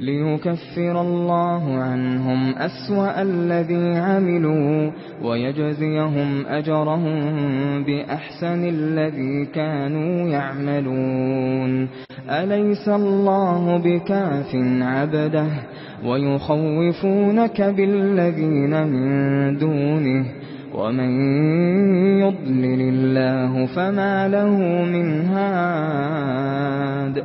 لِيُكَفِّرَ اللَّهُ عَنْهُمْ أَسْوَأَ الَّذِي عَمِلُوا وَيَجْزِيَهُمْ أَجْرَهُم بِأَحْسَنِ الَّذِي كَانُوا يَعْمَلُونَ أَلَيْسَ اللَّهُ بِكَافٍ عَبْدَهُ وَيُخَوِّفُونَكَ بِالَّذِينَ مِن دُونِهِ وَمَن يُضْلِلِ اللَّهُ فَمَا لَهُ مِنْ هَادٍ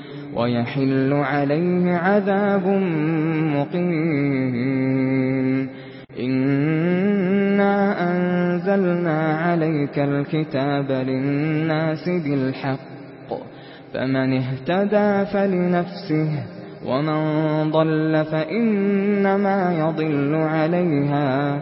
ويحل عليه عذاب مقيم إنا أنزلنا عليك الكتاب للناس بالحق فمن اهتدى فلنفسه ومن ضل فإنما يضل عليها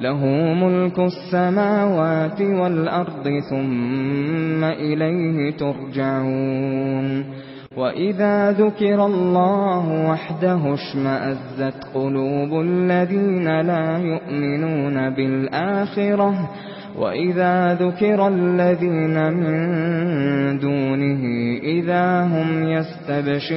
لَهُ مُلْكُ السَّمَاوَاتِ وَالْأَرْضِ ثُمَّ إِلَيْهِ تُرْجَعُونَ. وَإِذَا ذُكِرَ اللَّهُ وَحْدَهُ اشْمَأَزَّتْ قُلُوبُ الَّذِينَ لَا يُؤْمِنُونَ بِالْآخِرَةِ. وَإِذَا ذُكِرَ الَّذِينَ مِن دُونِهِ إِذَا هُمْ يَسْتَبْشِرُونَ.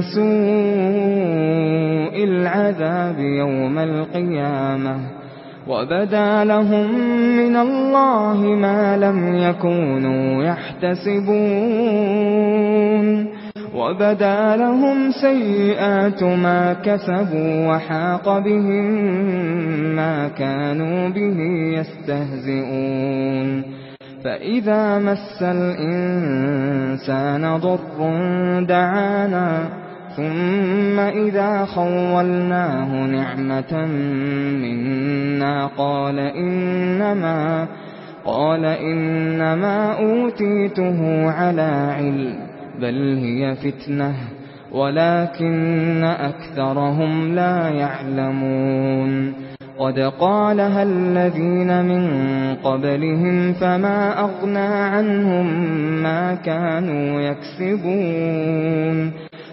سوء العذاب يوم القيامة وبدا لهم من الله ما لم يكونوا يحتسبون وبدا لهم سيئات ما كسبوا وحاق بهم ما كانوا به يستهزئون فَإِذَا مَسَّ الْإِنسَانَ ضُرٌّ دَعَانَا ثُمَّ إِذَا خَوَّلْنَاهُ نِعْمَةً مِنَّا قَالَ إِنَّمَا قَالَ إِنَّمَا أُوتِيتُهُ عَلَى عِلْمٍ بَلْ هِيَ فِتْنَةٌ وَلَكِنَّ أَكْثَرَهُمْ لَا يَعْلَمُونَ قَدْ قَالَهَا الَّذِينَ مِنْ قَبْلِهِمْ فَمَا أَغْنَى عَنْهُمْ مَا كَانُوا يَكْسِبُونَ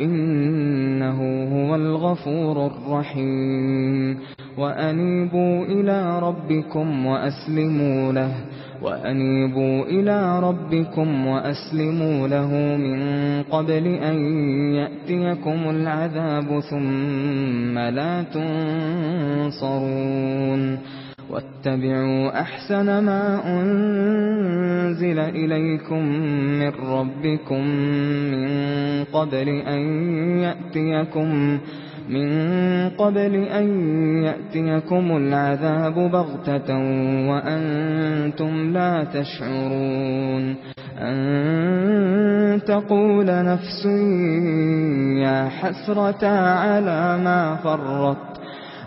إنه هو الغفور الرحيم. وأنيبوا إلى ربكم وأسلموا له وأنيبوا إلى ربكم وأسلموا له من قبل أن يأتيكم العذاب ثم لا تنصرون. واتبعوا أحسن ما أنزل إليكم من ربكم من قبل أن يأتيكم من قبل أن يأتيكم العذاب بغتة وأنتم لا تشعرون أن تقول نفسي يا حسرة على ما فرطت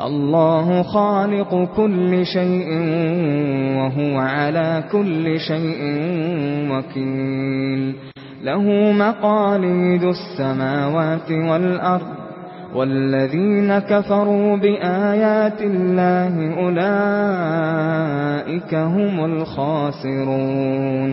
الله خالق كل شيء وهو على كل شيء وكيل له مقاليد السماوات والأرض والذين كفروا بآيات الله أولئك هم الخاسرون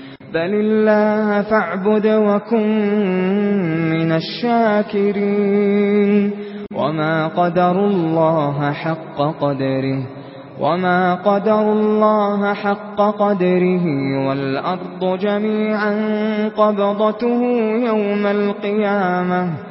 بل الله فاعبد وكن من الشاكرين وما قدر الله حق قدره وما قدر الله حق قدره والأرض جميعا قبضته يوم القيامة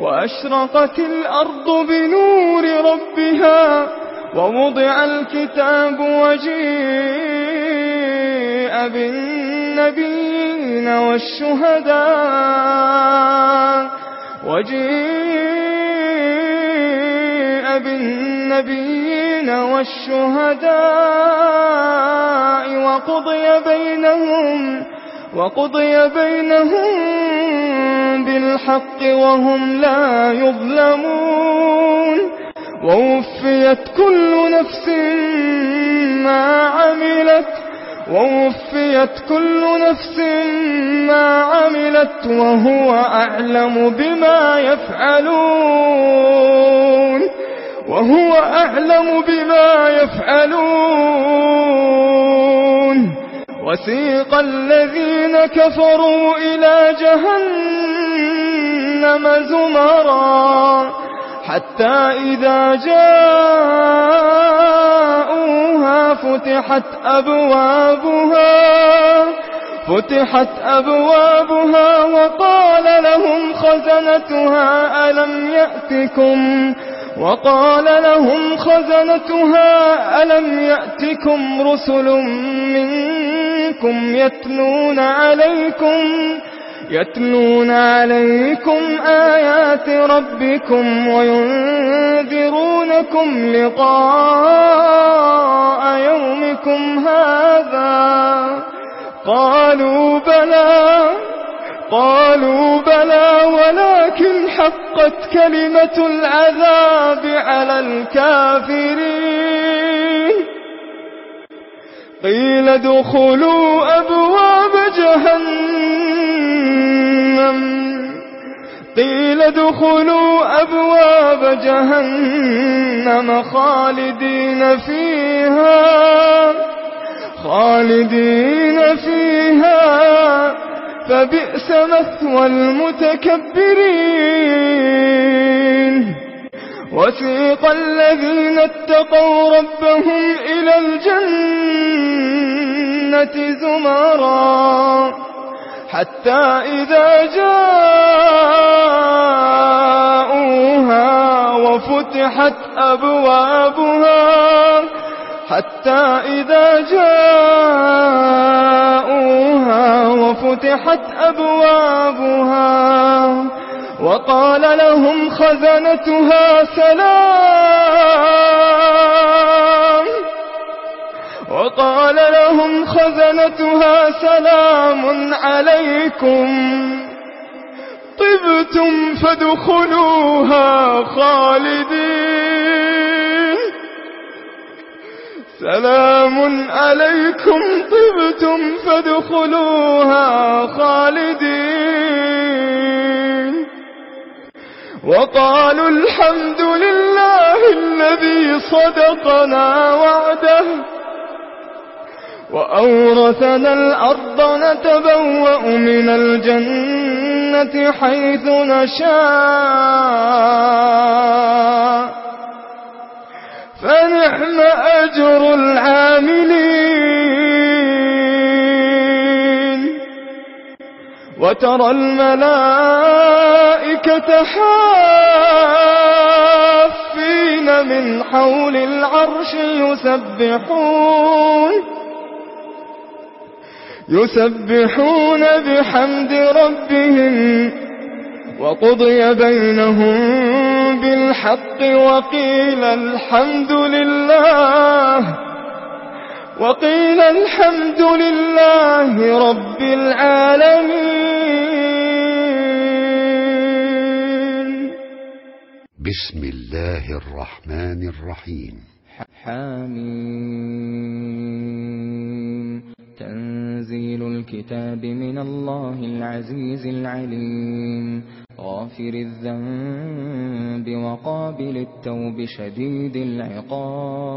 وأشرقت الأرض بنور ربها ووضع الكتاب وجيء بالنبيين والشهداء وجيء بالنبيين والشهداء وقضي بينهم وقضي بينهم بالحق وهم لا يظلمون ووفيت كل نفس ما عملت ووفيت كل نفس ما عملت وهو أعلم بما يفعلون وهو أعلم بما يفعلون وسيق الذين كفروا إلى جهنم زمرا حتى إذا جاءوها فتحت أبوابها فتحت أبوابها وقال لهم خزنتها ألم يأتكم وقال لهم خزنتها ألم يأتكم رسل من منكم يَتْلُونَ عَلَيْكُمْ يَتْلُونَ عَلَيْكُمْ آيَاتِ رَبِّكُمْ وَيُنذِرُونَكُمْ لِقَاءَ يَوْمِكُمْ هَذَا. قَالُوا بَلَى قالوا بلى ولكن حقت كلمة العذاب على الكافرين. قيل دخلوا أبواب جهنم. قيل دخلوا أبواب جهنم خالدين فيها. خالدين فيها. فبئس مثوى المتكبرين. وثيق الذين اتقوا ربهم إلى الجنة. زمرا حتى إذا جاءوها وفتحت أبوابها حتى إذا جاءوها وفتحت أبوابها وقال لهم خزنتها سلام وقال لهم خزنتها سلام عليكم. طبتم فادخلوها خالدين. سلام عليكم طبتم فادخلوها خالدين. وقالوا الحمد لله الذي صدقنا وعده. وأورثنا الأرض نتبوأ من الجنة حيث نشاء. فنحن أجر العاملين. وترى الملائكة حافين من حول العرش يسبحون. يسبحون بحمد ربهم وقضي بينهم بالحق وقيل الحمد لله وقيل الحمد لله رب العالمين. بسم الله الرحمن الرحيم. حامين تنزيل الكتاب من الله العزيز العليم. غافر الذنب وقابل التوب شديد العقاب.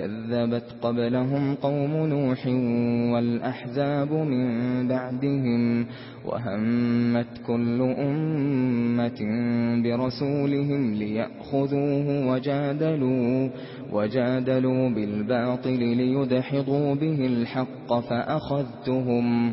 كذبت قبلهم قوم نوح والأحزاب من بعدهم وهمت كل أمة برسولهم ليأخذوه وجادلوا وجادلوا بالباطل ليدحضوا به الحق فأخذتهم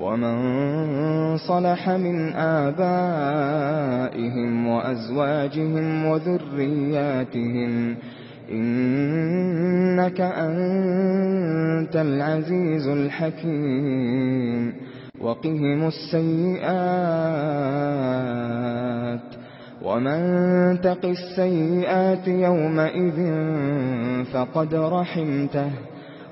ومن صلح من آبائهم وأزواجهم وذرياتهم إنك أنت العزيز الحكيم وقهم السيئات ومن تق السيئات يومئذ فقد رحمته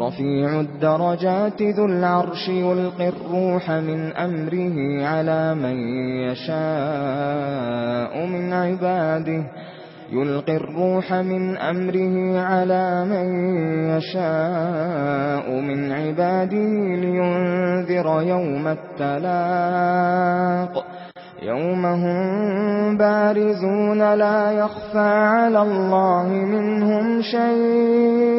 رفيع الدرجات ذو العرش يلقي الروح من أمره على من يشاء من عباده. يلقي الروح من أمره على من يشاء من عباده لينذر يوم التلاق. يوم هم بارزون لا يخفى على الله منهم شيء.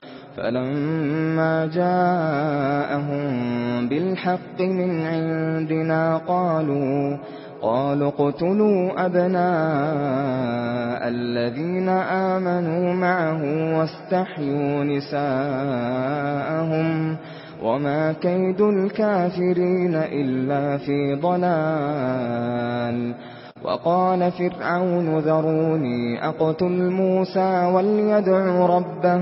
فَلَمَّا جَاءَهُم بِالْحَقِّ مِنْ عِندِنَا قَالُوا قَالُوا اقْتُلُوا أَبْنَاءَ الَّذِينَ آمَنُوا مَعَهُ وَاسْتَحْيُوا نِسَاءَهُمْ وَمَا كَيْدُ الْكَافِرِينَ إِلَّا فِي ضَلَالٍ. وَقَالَ فِرْعَوْنُ ذَرُونِي أَقْتُلْ مُوسَى وَلْيَدْعُ رَبَّهُ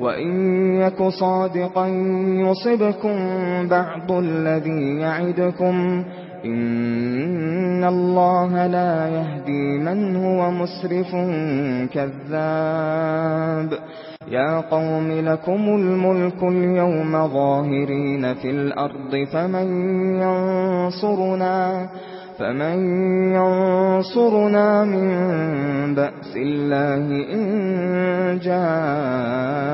وَإِن يَكُ صَادِقًا يُصِبْكُم بَعْضُ الَّذِي يَعِدُكُمْ إِنَّ اللَّهَ لَا يَهْدِي مَنْ هُوَ مُسْرِفٌ كَذَّابٌ يَا قَوْمِ لَكُمُ الْمُلْكُ الْيَوْمَ ظَاهِرِينَ فِي الْأَرْضِ فَمَن يَنصُرُنَا فَمَن يَنصُرُنَا مِن بَأْسِ اللَّهِ إِن جَاءَ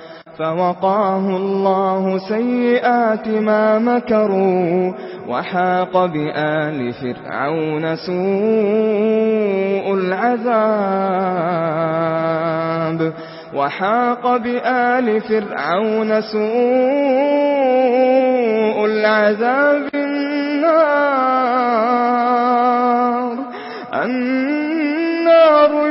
فوقاه الله سيئات ما مكروا وحاق بآل فرعون سوء العذاب وحاق بآل فرعون سوء العذاب النار. النار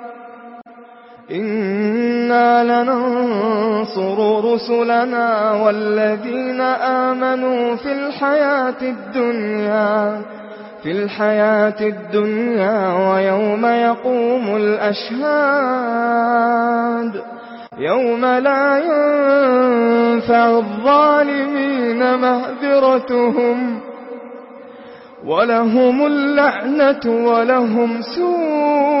إنا لننصر رسلنا والذين آمنوا في الحياة الدنيا في الحياة الدنيا ويوم يقوم الأشهاد يوم لا ينفع الظالمين مهذرتهم ولهم اللعنة ولهم سوء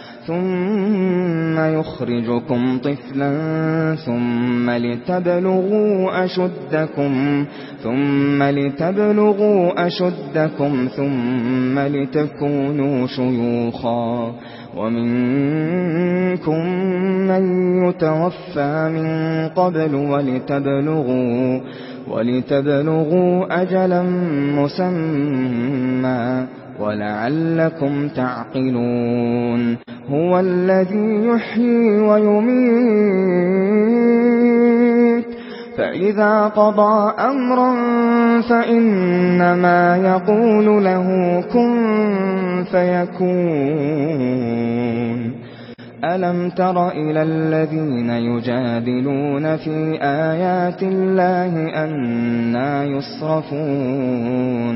ثم يخرجكم طفلا ثم لتبلغوا أشدكم ثم لتبلغوا أشدكم ثم لتكونوا شيوخا. ومنكم من يتوفى من قبل ولتبلغوا ولتبلغوا أجلا مسمى. وَلَعَلَّكُمْ تَعْقِلُونَ هُوَ الَّذِي يُحْيِي وَيُمِيتُ فَإِذَا قَضَى أَمْرًا فَإِنَّمَا يَقُولُ لَهُ كُن فَيَكُونُ أَلَمْ تَرَ إِلَى الَّذِينَ يُجَادِلُونَ فِي آيَاتِ اللَّهِ أنا يُصْرَفُونَ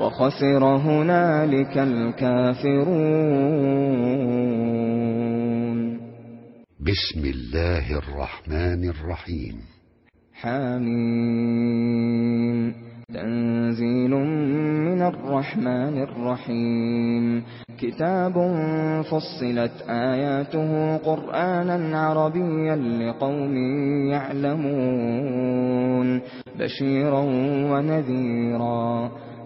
وخسر هنالك الكافرون. بسم الله الرحمن الرحيم. حامين تنزيل من الرحمن الرحيم. كتاب فصلت آياته قرآنا عربيا لقوم يعلمون. بشيرا ونذيرا.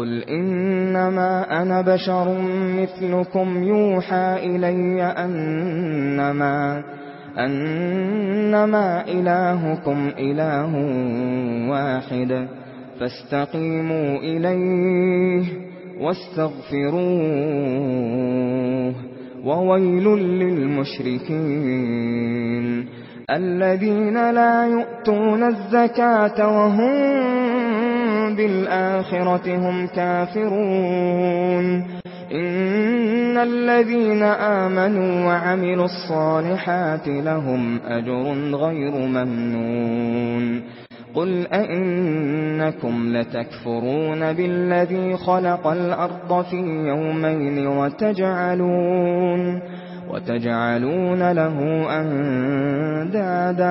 قُلْ إِنَّمَا أَنَا بَشَرٌ مِثْلُكُمْ يُوحَى إِلَيَّ أَنَّمَا أَنَّمَا إِلَٰهُكُمْ إِلَٰهٌ وَاحِدٌ فَاسْتَقِيمُوا إِلَيْهِ وَاسْتَغْفِرُوهُ وَوَيْلٌ لِّلْمُشْرِكِينَ الَّذِينَ لَا يُؤْتُونَ الزَّكَاةَ وَهُمْ بِالْآخِرَةِ هم كافرون. إن الذين آمنوا وعملوا الصالحات لهم أجر غير ممنون. قل أئنكم لتكفرون بالذي خلق الأرض في يومين وتجعلون وتجعلون له أندادا.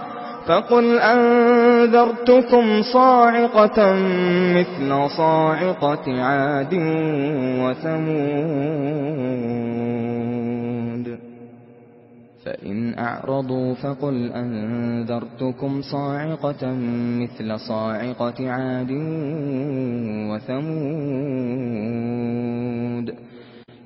فَقُلْ أَنذَرْتُكُمْ صَاعِقَةً مِثْلَ صَاعِقَةِ عَادٍ وَثَمُودَ. فَإِنْ أَعْرَضُوا فَقُلْ أَنذَرْتُكُمْ صَاعِقَةً مِثْلَ صَاعِقَةِ عَادٍ وَثَمُودَ.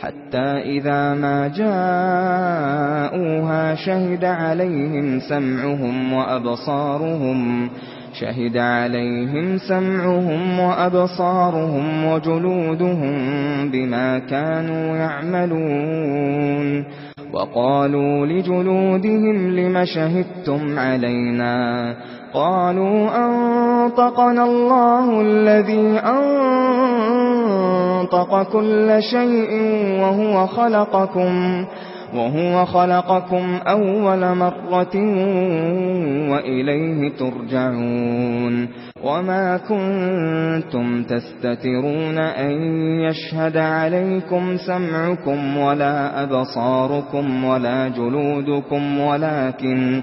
حتى إذا ما جاءوها شهد عليهم سمعهم وأبصارهم شهد عليهم سمعهم وأبصارهم وجلودهم بما كانوا يعملون. وقالوا لجلودهم لم شهدتم علينا قالوا أنطقنا الله الذي أنطق كل شيء وهو خلقكم وقالوا وَهُوَ خَلَقَكُمْ أَوَّلَ مَرَّةٍ وَإِلَيْهِ تُرْجَعُونَ وَمَا كُنتُمْ تَسْتَتِرُونَ أَن يَشْهَدَ عَلَيْكُمْ سَمْعُكُمْ وَلَا أَبْصَارُكُمْ وَلَا جُلُودُكُمْ وَلَكِنْ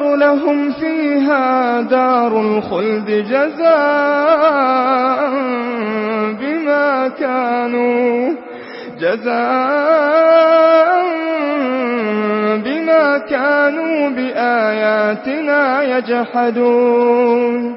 يغفر لهم فيها دار الخلد جزاء بما كانوا جزاء بما كانوا بآياتنا يجحدون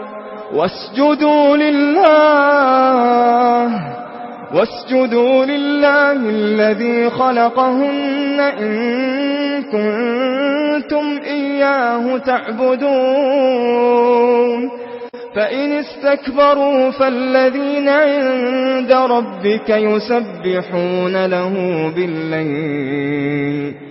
واسجدوا لله واسجدوا لله الذي خلقهن إن كنتم إياه تعبدون. فإن استكبروا فالذين عند ربك يسبحون له بالليل.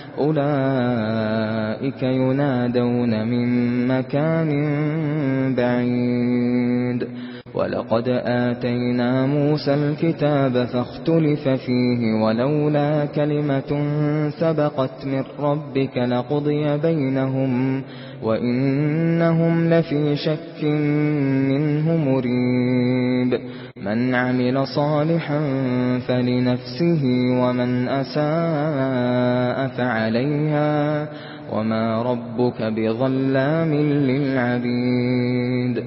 أولئك ينادون من مكان بعيد. وَلَقَدْ آتَيْنَا مُوسَى الْكِتَابَ فَاخْتَلَفَ فِيهِ وَلَوْلَا كَلِمَةٌ سَبَقَتْ مِنْ رَبِّكَ لَقُضِيَ بَيْنَهُمْ. وَإِنَّهُمْ لَفِي شَكٍّ مِّنْهُ مُرِيبٍ مَنْ عَمِلَ صَالِحًا فَلِنَفْسِهِ وَمَنْ أَسَاءَ فَعَلَيْهَا وَمَا رَبُّكَ بِظَلَّامٍ لِلْعَبِيدِ